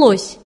удалось.